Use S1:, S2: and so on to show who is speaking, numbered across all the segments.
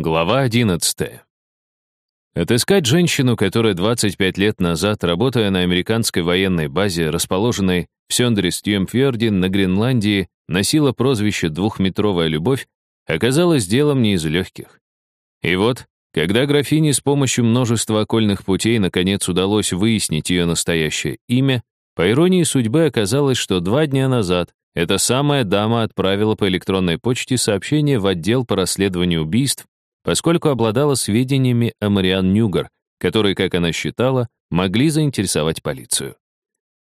S1: Глава 11. Отыскать женщину, которая 25 лет назад, работая на американской военной базе, расположенной в Сёндерстюмфьорде на Гренландии, носила прозвище «двухметровая любовь», оказалось делом не из легких. И вот, когда графине с помощью множества окольных путей наконец удалось выяснить ее настоящее имя, по иронии судьбы оказалось, что два дня назад эта самая дама отправила по электронной почте сообщение в отдел по расследованию убийств, поскольку обладала сведениями о Мариан Нюгар, которые, как она считала, могли заинтересовать полицию.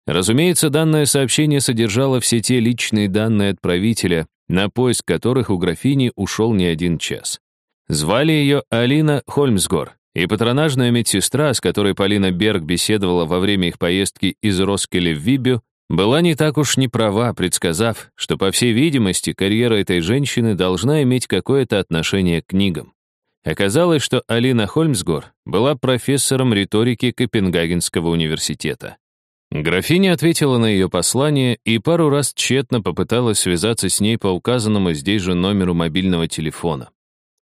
S1: Разумеется, данное сообщение содержало все те личные данные отправителя, на поиск которых у графини ушел не один час. Звали ее Алина Хольмсгор, и патронажная медсестра, с которой Полина Берг беседовала во время их поездки из Роскеля в Вибю, была не так уж не права, предсказав, что, по всей видимости, карьера этой женщины должна иметь какое-то отношение к книгам. Оказалось, что Алина Хольмсгор была профессором риторики Копенгагенского университета. Графиня ответила на ее послание и пару раз тщетно попыталась связаться с ней по указанному здесь же номеру мобильного телефона.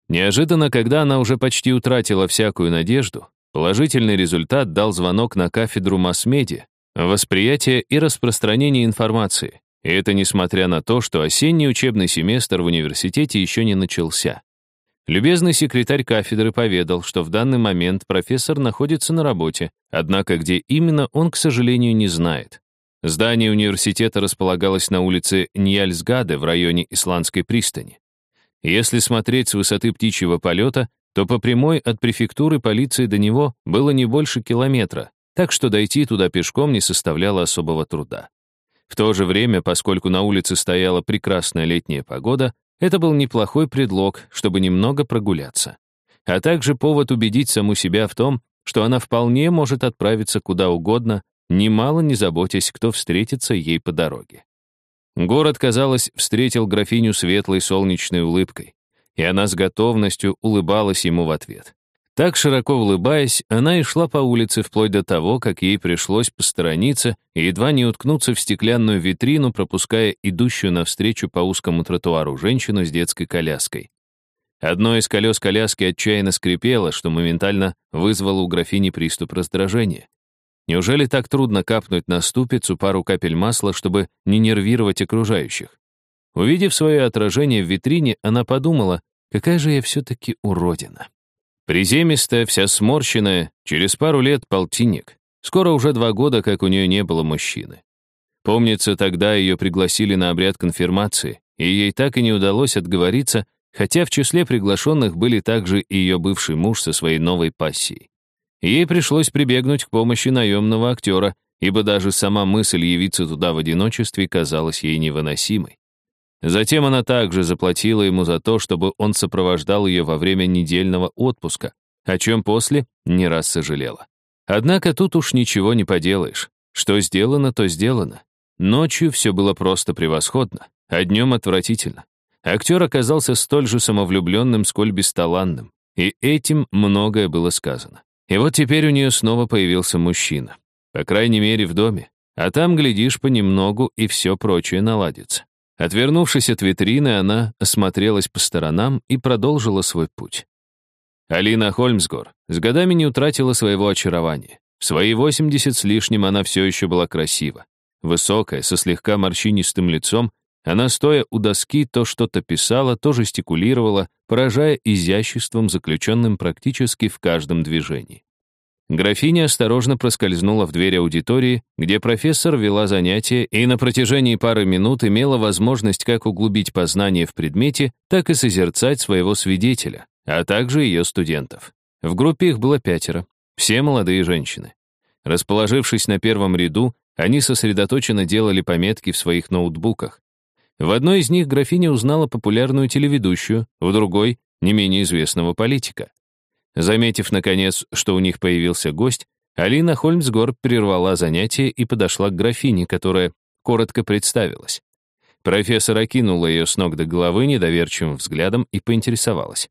S1: Неожиданно, когда она уже почти утратила всякую надежду, положительный результат дал звонок на кафедру масс-медиа, восприятия и распространения информации. И это несмотря на то, что осенний учебный семестр в университете еще не начался. Любезный секретарь кафедры поведал, что в данный момент профессор находится на работе, однако где именно он, к сожалению, не знает. Здание университета располагалось на улице Ньяльсгаде в районе Исландской пристани. Если смотреть с высоты птичьего полета, то по прямой от префектуры полиции до него было не больше километра, так что дойти туда пешком не составляло особого труда. В то же время, поскольку на улице стояла прекрасная летняя погода, это был неплохой предлог, чтобы немного прогуляться. А также повод убедить саму себя в том, что она вполне может отправиться куда угодно, немало не заботясь, кто встретится ей по дороге. Город, казалось, встретил графиню светлой солнечной улыбкой, и она с готовностью улыбалась ему в ответ. Так, широко улыбаясь, она и шла по улице вплоть до того, как ей пришлось посторониться и едва не уткнуться в стеклянную витрину, пропуская идущую навстречу по узкому тротуару женщину с детской коляской. Одно из колес коляски отчаянно скрипело, что моментально вызвало у графини приступ раздражения. Неужели так трудно капнуть на ступицу пару капель масла, чтобы не нервировать окружающих? Увидев свое отражение в витрине, она подумала, какая же я все-таки уродина. Приземистая, вся сморщенная, через пару лет полтинник. Скоро уже два года, как у нее не было мужчины. Помнится, тогда ее пригласили на обряд конфирмации, и ей так и не удалось отговориться, хотя в числе приглашенных были также и ее бывший муж со своей новой пассией. Ей пришлось прибегнуть к помощи наемного актера, ибо даже сама мысль явиться туда в одиночестве казалась ей невыносимой. Затем она также заплатила ему за то, чтобы он сопровождал ее во время недельного отпуска, о чем после не раз сожалела. Однако тут уж ничего не поделаешь. Что сделано, то сделано. Ночью все было просто превосходно, а днем отвратительно. Актер оказался столь же самовлюбленным, сколь бесталанным, и этим многое было сказано. И вот теперь у нее снова появился мужчина. По крайней мере, в доме. А там, глядишь, понемногу, и все прочее наладится. Отвернувшись от витрины, она осмотрелась по сторонам и продолжила свой путь. Алина Хольмсгор с годами не утратила своего очарования. В свои 80 с лишним она все еще была красива. Высокая, со слегка морщинистым лицом, она, стоя у доски, то что-то писала, то жестикулировала, поражая изяществом, заключенным практически в каждом движении. Графиня осторожно проскользнула в дверь аудитории, где профессор вела занятия и на протяжении пары минут имела возможность как углубить познание в предмете, так и созерцать своего свидетеля, а также ее студентов. В группе их было пятеро, все молодые женщины. Расположившись на первом ряду, они сосредоточенно делали пометки в своих ноутбуках. В одной из них графиня узнала популярную телеведущую, в другой — не менее известного политика. Заметив, наконец, что у них появился гость, Алина Хольмсгор прервала занятие и подошла к графине, которая коротко представилась. Профессор окинула ее с ног до головы недоверчивым взглядом и поинтересовалась.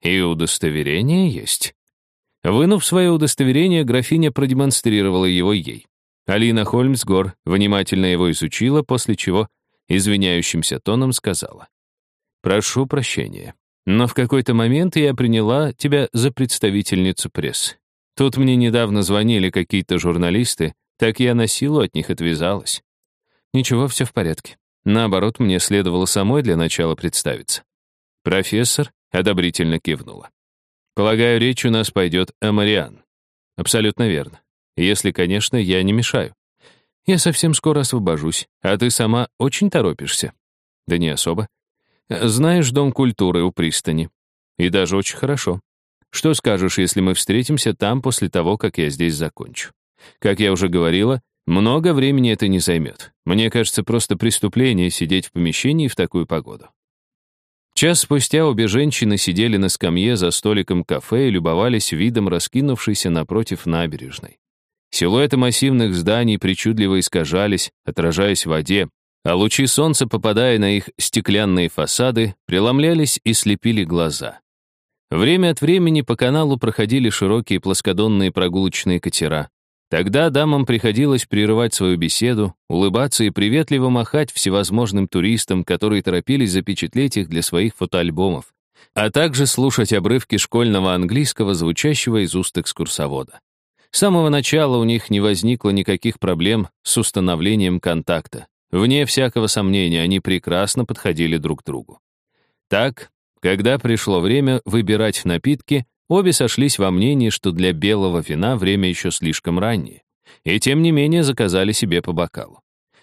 S1: «И удостоверение есть?» Вынув свое удостоверение, графиня продемонстрировала его ей. Алина Хольмсгор внимательно его изучила, после чего извиняющимся тоном сказала. «Прошу прощения. Но в какой-то момент я приняла тебя за представительницу прессы. Тут мне недавно звонили какие-то журналисты, так я на силу от них отвязалась. Ничего, все в порядке. Наоборот, мне следовало самой для начала представиться. Профессор одобрительно кивнула. Полагаю, речь у нас пойдет о Мариан. Абсолютно верно. Если, конечно, я не мешаю. Я совсем скоро освобожусь, а ты сама очень торопишься. Да не особо. Знаешь Дом культуры у пристани. И даже очень хорошо. Что скажешь, если мы встретимся там после того, как я здесь закончу? Как я уже говорила, много времени это не займет. Мне кажется, просто преступление сидеть в помещении в такую погоду. Час спустя обе женщины сидели на скамье за столиком кафе и любовались видом раскинувшейся напротив набережной. Силуэты массивных зданий причудливо искажались, отражаясь в воде, а лучи солнца, попадая на их стеклянные фасады, преломлялись и слепили глаза. Время от времени по каналу проходили широкие плоскодонные прогулочные катера. Тогда дамам приходилось прерывать свою беседу, улыбаться и приветливо махать всевозможным туристам, которые торопились запечатлеть их для своих фотоальбомов, а также слушать обрывки школьного английского, звучащего из уст экскурсовода. С самого начала у них не возникло никаких проблем с установлением контакта. Вне всякого сомнения, они прекрасно подходили друг другу. Так, когда пришло время выбирать напитки, обе сошлись во мнении, что для белого вина время еще слишком раннее, и тем не менее заказали себе по бокалу.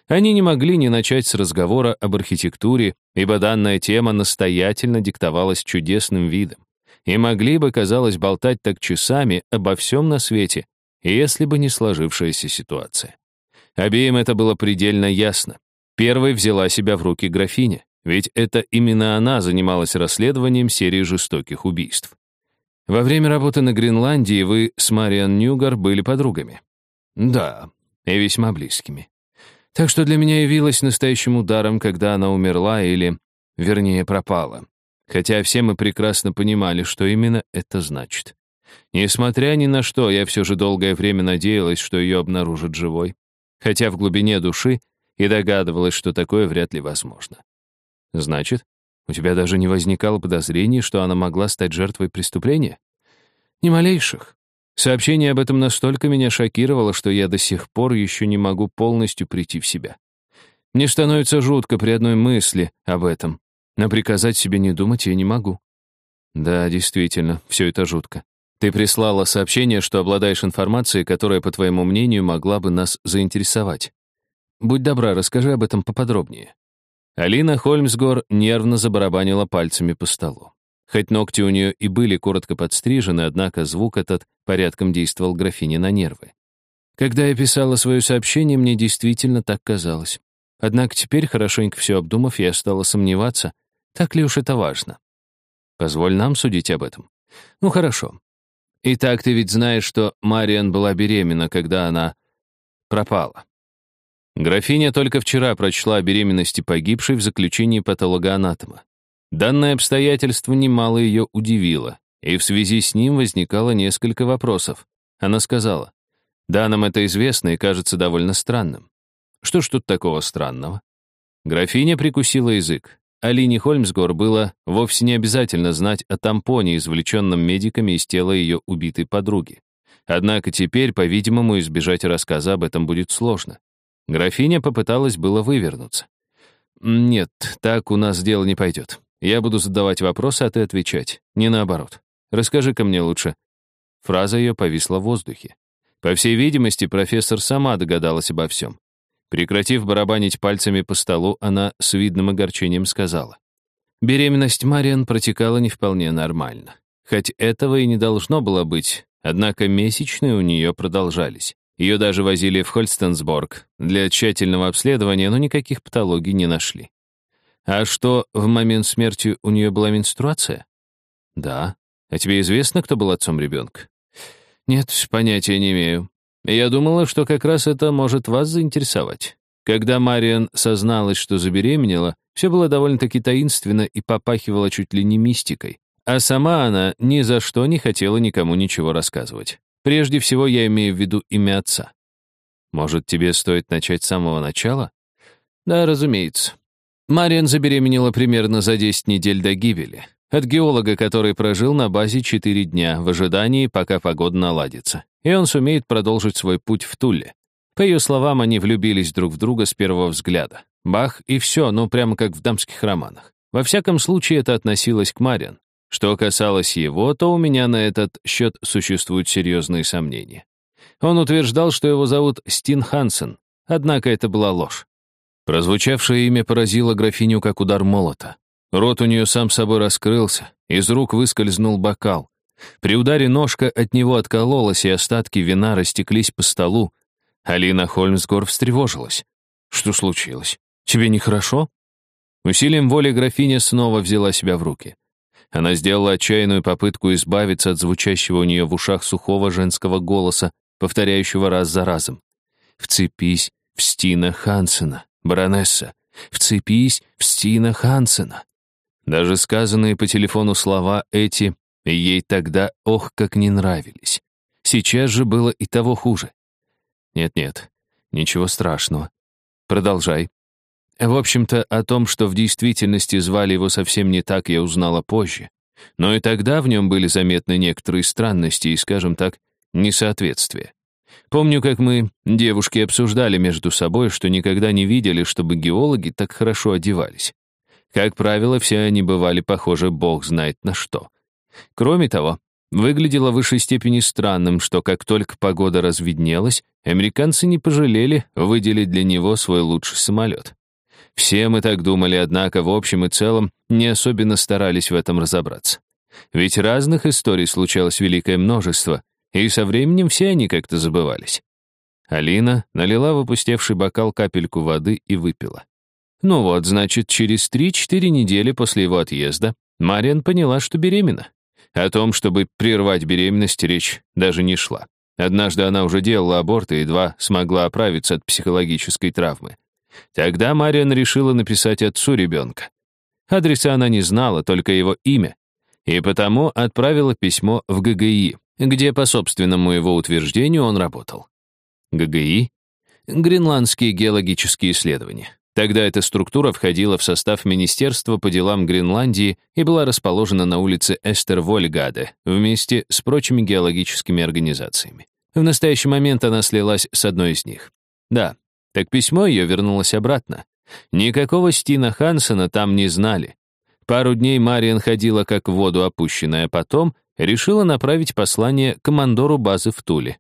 S1: Они не могли не начать с разговора об архитектуре, ибо данная тема настоятельно диктовалась чудесным видом. И могли бы, казалось, болтать так часами обо всем на свете, если бы не сложившаяся ситуация. Обеим это было предельно ясно. Первой взяла себя в руки графиня, ведь это именно она занималась расследованием серии жестоких убийств. Во время работы на Гренландии вы с Мариан Ньюгар были подругами. Да, и весьма близкими. Так что для меня явилось настоящим ударом, когда она умерла или, вернее, пропала. Хотя все мы прекрасно понимали, что именно это значит. Несмотря ни на что, я все же долгое время надеялась, что ее обнаружат живой. Хотя в глубине души и догадывалась, что такое вряд ли возможно. Значит, у тебя даже не возникало подозрений, что она могла стать жертвой преступления? Ни малейших. Сообщение об этом настолько меня шокировало, что я до сих пор еще не могу полностью прийти в себя. Мне становится жутко при одной мысли об этом, но приказать себе не думать я не могу. Да, действительно, все это жутко. Ты прислала сообщение, что обладаешь информацией, которая, по твоему мнению, могла бы нас заинтересовать. Будь добра, расскажи об этом поподробнее. Алина Хольмсгор нервно забарабанила пальцами по столу. Хоть ногти у нее и были коротко подстрижены, однако звук этот порядком действовал графине на нервы. Когда я писала свое сообщение, мне действительно так казалось. Однако теперь, хорошенько все обдумав, я стала сомневаться, так ли уж это важно. Позволь нам судить об этом. Ну, хорошо. Итак, ты ведь знаешь, что Мариан была беременна, когда она пропала. Графиня только вчера прочла о беременности погибшей в заключении патологоанатома. Данное обстоятельство немало ее удивило, и в связи с ним возникало несколько вопросов. Она сказала, «Да, нам это известно и кажется довольно странным». Что ж тут такого странного? Графиня прикусила язык. Алине Хольмсгор было вовсе не обязательно знать о тампоне, извлеченном медиками из тела ее убитой подруги. Однако теперь, по-видимому, избежать рассказа об этом будет сложно. Графиня попыталась было вывернуться. «Нет, так у нас дело не пойдет. Я буду задавать вопросы, а ты отвечать. Не наоборот. Расскажи-ка мне лучше». Фраза ее повисла в воздухе. По всей видимости, профессор сама догадалась обо всем. Прекратив барабанить пальцами по столу, она с видным огорчением сказала. Беременность Мариан протекала не вполне нормально. Хоть этого и не должно было быть, однако месячные у нее продолжались. Ее даже возили в Хольстенсборг для тщательного обследования, но никаких патологий не нашли. А что, в момент смерти у нее была менструация? Да. А тебе известно, кто был отцом ребенка? Нет, понятия не имею. Я думала, что как раз это может вас заинтересовать. Когда Мариан созналась, что забеременела, все было довольно-таки таинственно и попахивало чуть ли не мистикой. А сама она ни за что не хотела никому ничего рассказывать. Прежде всего, я имею в виду имя отца. Может, тебе стоит начать с самого начала? Да, разумеется. Мариан забеременела примерно за 10 недель до гибели. От геолога, который прожил на базе четыре дня в ожидании, пока погода наладится. И он сумеет продолжить свой путь в Туле. По ее словам, они влюбились друг в друга с первого взгляда. Бах, и все, ну прямо как в дамских романах. Во всяком случае, это относилось к Мариан. Что касалось его, то у меня на этот счет существуют серьезные сомнения. Он утверждал, что его зовут Стин Хансен, однако это была ложь. Прозвучавшее имя поразило графиню как удар молота. Рот у нее сам собой раскрылся, из рук выскользнул бокал. При ударе ножка от него откололась, и остатки вина растеклись по столу. Алина Хольмсгор встревожилась. «Что случилось? Тебе нехорошо?» Усилием воли графиня снова взяла себя в руки. Она сделала отчаянную попытку избавиться от звучащего у нее в ушах сухого женского голоса, повторяющего раз за разом. «Вцепись в Стина Хансена, баронесса! Вцепись в Стина Хансена!» Даже сказанные по телефону слова эти ей тогда ох как не нравились. Сейчас же было и того хуже. Нет-нет, ничего страшного. Продолжай. В общем-то, о том, что в действительности звали его совсем не так, я узнала позже. Но и тогда в нем были заметны некоторые странности и, скажем так, несоответствия. Помню, как мы, девушки, обсуждали между собой, что никогда не видели, чтобы геологи так хорошо одевались. Как правило, все они бывали похожи бог знает на что. Кроме того, выглядело в высшей степени странным, что как только погода разведнелась, американцы не пожалели выделить для него свой лучший самолет. Все мы так думали, однако в общем и целом не особенно старались в этом разобраться. Ведь разных историй случалось великое множество, и со временем все они как-то забывались. Алина налила в опустевший бокал капельку воды и выпила. Ну вот, значит, через 3-4 недели после его отъезда Мариан поняла, что беременна. О том, чтобы прервать беременность, речь даже не шла. Однажды она уже делала аборт и едва смогла оправиться от психологической травмы. Тогда Мариан решила написать отцу ребенка. Адреса она не знала, только его имя. И потому отправила письмо в ГГИ, где, по собственному его утверждению, он работал. ГГИ — Гренландские геологические исследования. Тогда эта структура входила в состав Министерства по делам Гренландии и была расположена на улице Эстервольгаде вместе с прочими геологическими организациями. В настоящий момент она слилась с одной из них. Да, так письмо ее вернулось обратно. Никакого Стина Хансена там не знали. Пару дней Мариан ходила как в воду опущенная, потом решила направить послание командору базы в Туле.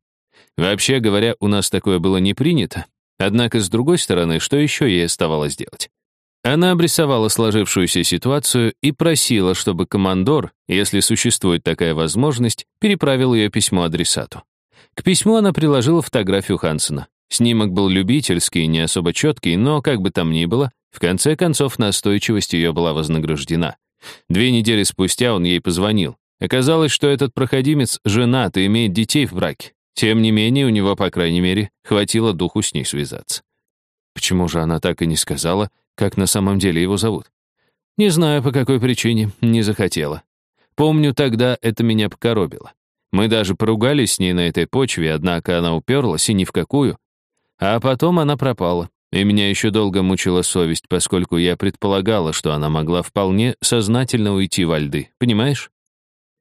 S1: Вообще говоря, у нас такое было не принято, Однако, с другой стороны, что еще ей оставалось делать? Она обрисовала сложившуюся ситуацию и просила, чтобы командор, если существует такая возможность, переправил ее письмо адресату. К письму она приложила фотографию Хансена. Снимок был любительский, не особо четкий, но, как бы там ни было, в конце концов настойчивость ее была вознаграждена. Две недели спустя он ей позвонил. Оказалось, что этот проходимец женат и имеет детей в браке. Тем не менее, у него, по крайней мере, хватило духу с ней связаться. Почему же она так и не сказала, как на самом деле его зовут? Не знаю, по какой причине, не захотела. Помню, тогда это меня покоробило. Мы даже поругались с ней на этой почве, однако она уперлась и ни в какую. А потом она пропала, и меня еще долго мучила совесть, поскольку я предполагала, что она могла вполне сознательно уйти во льды, понимаешь?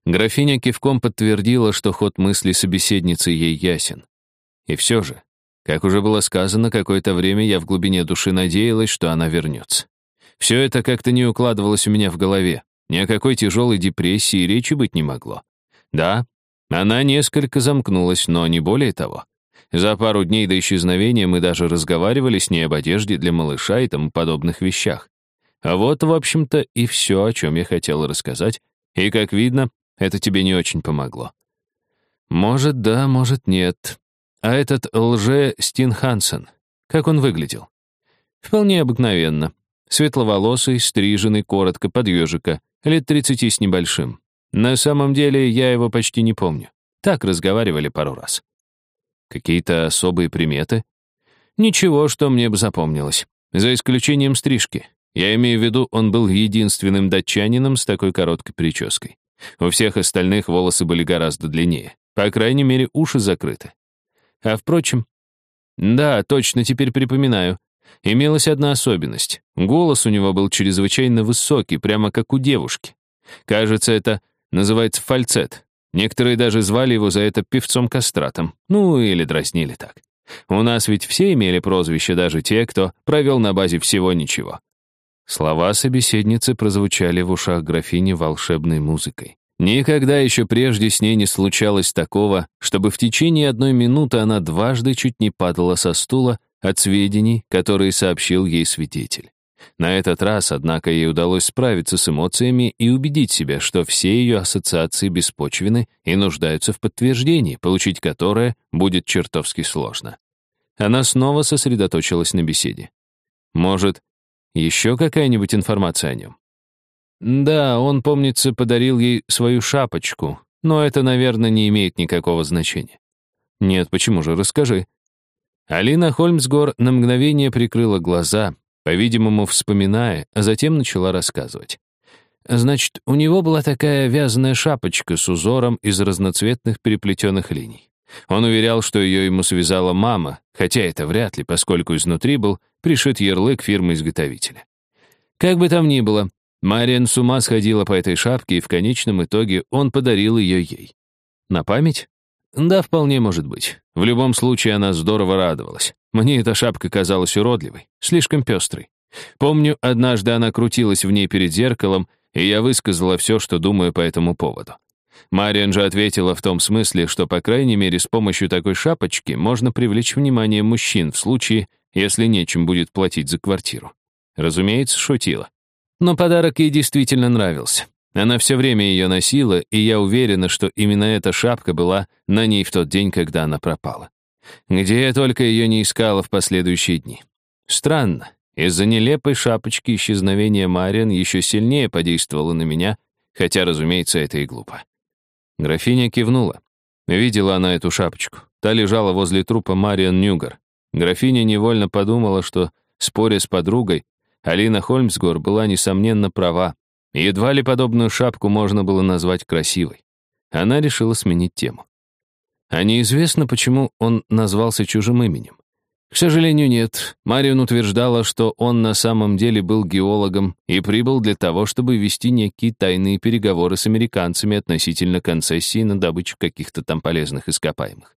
S1: Графиня кивком подтвердила, что ход мысли собеседницы ей ясен. И все же, как уже было сказано, какое-то время я в глубине души надеялась, что она вернется. Все это как-то не укладывалось у меня в голове. Ни о какой тяжелой депрессии речи быть не могло. Да, она несколько замкнулась, но не более того. За пару дней до исчезновения мы даже разговаривали с ней об одежде для малыша и тому подобных вещах. А вот, в общем-то, и все, о чем я хотел рассказать. И, как видно, это тебе не очень помогло. Может, да, может, нет. А этот лже Стин Хансен, как он выглядел? Вполне обыкновенно. Светловолосый, стриженный, коротко, под ежика, лет тридцати с небольшим. На самом деле, я его почти не помню. Так разговаривали пару раз. Какие-то особые приметы? Ничего, что мне бы запомнилось. За исключением стрижки. Я имею в виду, он был единственным датчанином с такой короткой прической. У всех остальных волосы были гораздо длиннее. По крайней мере, уши закрыты. А впрочем... Да, точно, теперь припоминаю. Имелась одна особенность. Голос у него был чрезвычайно высокий, прямо как у девушки. Кажется, это называется фальцет. Некоторые даже звали его за это певцом-кастратом. Ну, или дразнили так. У нас ведь все имели прозвище, даже те, кто провел на базе всего ничего. Слова собеседницы прозвучали в ушах графини волшебной музыкой. Никогда еще прежде с ней не случалось такого, чтобы в течение одной минуты она дважды чуть не падала со стула от сведений, которые сообщил ей свидетель. На этот раз, однако, ей удалось справиться с эмоциями и убедить себя, что все ее ассоциации беспочвены и нуждаются в подтверждении, получить которое будет чертовски сложно. Она снова сосредоточилась на беседе. Может, еще какая-нибудь информация о нем? Да, он, помнится, подарил ей свою шапочку, но это, наверное, не имеет никакого значения. Нет, почему же, расскажи. Алина Хольмсгор на мгновение прикрыла глаза, по-видимому, вспоминая, а затем начала рассказывать. Значит, у него была такая вязаная шапочка с узором из разноцветных переплетенных линий. Он уверял, что ее ему связала мама, хотя это вряд ли, поскольку изнутри был пришит ярлык фирмы-изготовителя. Как бы там ни было, Мариан с ума сходила по этой шапке, и в конечном итоге он подарил ее ей. На память? Да, вполне может быть. В любом случае, она здорово радовалась. Мне эта шапка казалась уродливой, слишком пестрой. Помню, однажды она крутилась в ней перед зеркалом, и я высказала все, что думаю по этому поводу. Мариан же ответила в том смысле, что, по крайней мере, с помощью такой шапочки можно привлечь внимание мужчин в случае, если нечем будет платить за квартиру. Разумеется, шутила. Но подарок ей действительно нравился. Она все время ее носила, и я уверена, что именно эта шапка была на ней в тот день, когда она пропала. Где я только ее не искала в последующие дни. Странно, из-за нелепой шапочки исчезновения Мариан еще сильнее подействовало на меня, хотя, разумеется, это и глупо. Графиня кивнула. Видела она эту шапочку. Та лежала возле трупа Мариан Нюгар. Графиня невольно подумала, что, споря с подругой, Алина Хольмсгор была, несомненно, права. Едва ли подобную шапку можно было назвать красивой. Она решила сменить тему. А неизвестно, почему он назвался чужим именем. К сожалению, нет. Марион утверждала, что он на самом деле был геологом и прибыл для того, чтобы вести некие тайные переговоры с американцами относительно концессии на добычу каких-то там полезных ископаемых.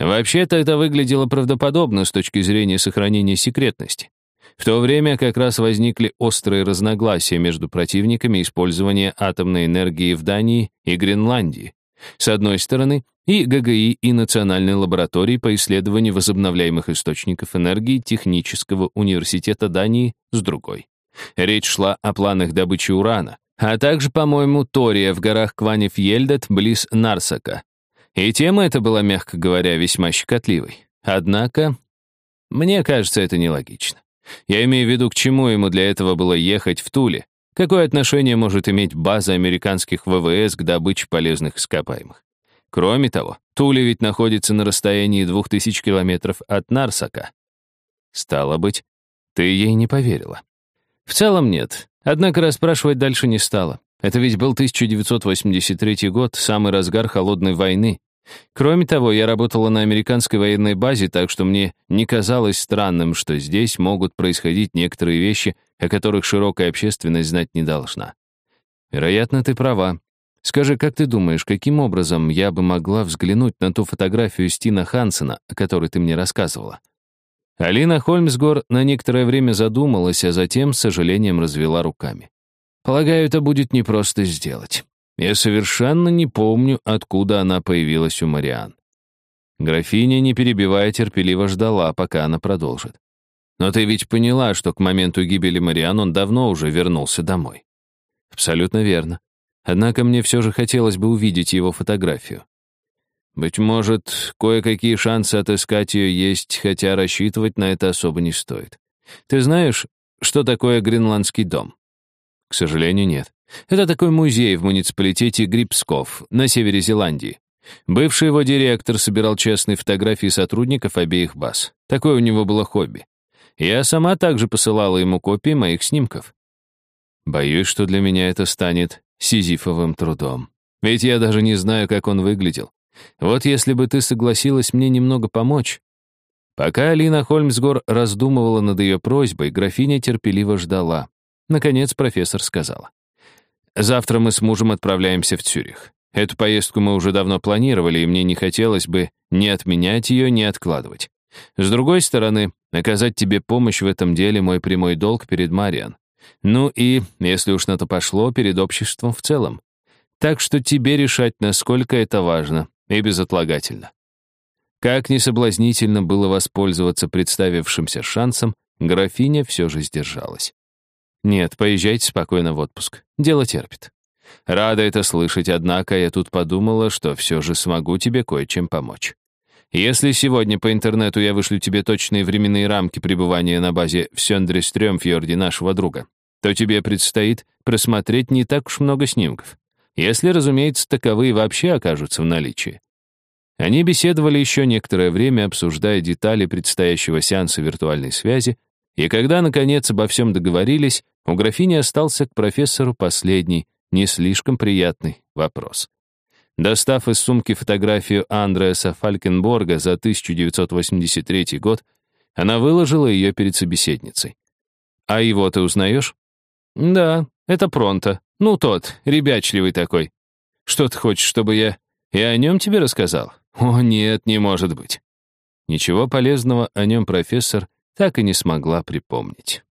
S1: Вообще-то это выглядело правдоподобно с точки зрения сохранения секретности. В то время как раз возникли острые разногласия между противниками использования атомной энергии в Дании и Гренландии. С одной стороны, и ГГИ, и Национальной лаборатории по исследованию возобновляемых источников энергии Технического университета Дании с другой. Речь шла о планах добычи урана, а также, по-моему, тория в горах Кванев-Ельдет близ Нарсака. И тема эта была, мягко говоря, весьма щекотливой. Однако, мне кажется, это нелогично. Я имею в виду, к чему ему для этого было ехать в Туле. Какое отношение может иметь база американских ВВС к добыче полезных ископаемых? Кроме того, Туле ведь находится на расстоянии двух тысяч километров от Нарсака. Стало быть, ты ей не поверила. В целом нет. Однако расспрашивать дальше не стала. Это ведь был 1983 год, самый разгар холодной войны. Кроме того, я работала на американской военной базе, так что мне не казалось странным, что здесь могут происходить некоторые вещи, о которых широкая общественность знать не должна. Вероятно, ты права. Скажи, как ты думаешь, каким образом я бы могла взглянуть на ту фотографию Стина Хансена, о которой ты мне рассказывала? Алина Хольмсгор на некоторое время задумалась, а затем с сожалением развела руками. Полагаю, это будет непросто сделать. Я совершенно не помню, откуда она появилась у Мариан. Графиня, не перебивая, терпеливо ждала, пока она продолжит. Но ты ведь поняла, что к моменту гибели Мариан он давно уже вернулся домой. Абсолютно верно. Однако мне все же хотелось бы увидеть его фотографию. Быть может, кое-какие шансы отыскать ее есть, хотя рассчитывать на это особо не стоит. Ты знаешь, что такое гренландский дом? К сожалению, нет. Это такой музей в муниципалитете Грибсков на севере Зеландии. Бывший его директор собирал частные фотографии сотрудников обеих баз. Такое у него было хобби. Я сама также посылала ему копии моих снимков. Боюсь, что для меня это станет сизифовым трудом. Ведь я даже не знаю, как он выглядел. Вот если бы ты согласилась мне немного помочь. Пока Алина Хольмсгор раздумывала над ее просьбой, графиня терпеливо ждала. Наконец профессор сказала. Завтра мы с мужем отправляемся в Цюрих. Эту поездку мы уже давно планировали, и мне не хотелось бы ни отменять ее, ни откладывать. С другой стороны, оказать тебе помощь в этом деле мой прямой долг перед Мариан. Ну и, если уж на то пошло, перед обществом в целом. Так что тебе решать, насколько это важно и безотлагательно. Как несоблазнительно было воспользоваться представившимся шансом, графиня все же сдержалась. Нет, поезжайте спокойно в отпуск. Дело терпит. Рада это слышать, однако я тут подумала, что все же смогу тебе кое-чем помочь. Если сегодня по интернету я вышлю тебе точные временные рамки пребывания на базе в Сёндре-Стрёмфьорде нашего друга, то тебе предстоит просмотреть не так уж много снимков. Если, разумеется, таковые вообще окажутся в наличии. Они беседовали еще некоторое время, обсуждая детали предстоящего сеанса виртуальной связи, и когда, наконец, обо всем договорились, у графини остался к профессору последний, не слишком приятный вопрос. Достав из сумки фотографию Андреаса Фалькенборга за 1983 год, она выложила ее перед собеседницей. «А его ты узнаешь?» «Да, это Пронто. Ну, тот, ребячливый такой. Что ты хочешь, чтобы я и о нем тебе рассказал? О, нет, не может быть». Ничего полезного о нем профессор так и не смогла припомнить.